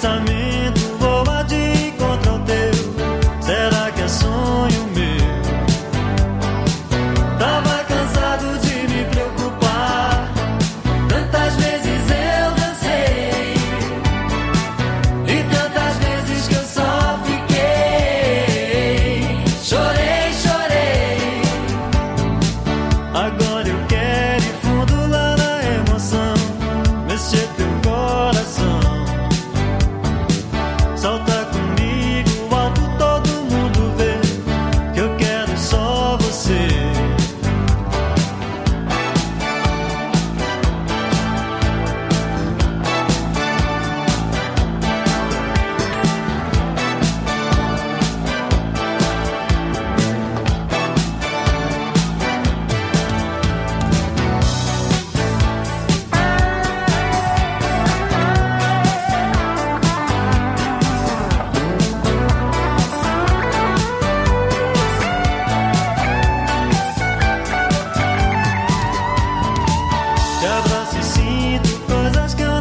sun See the as ganas.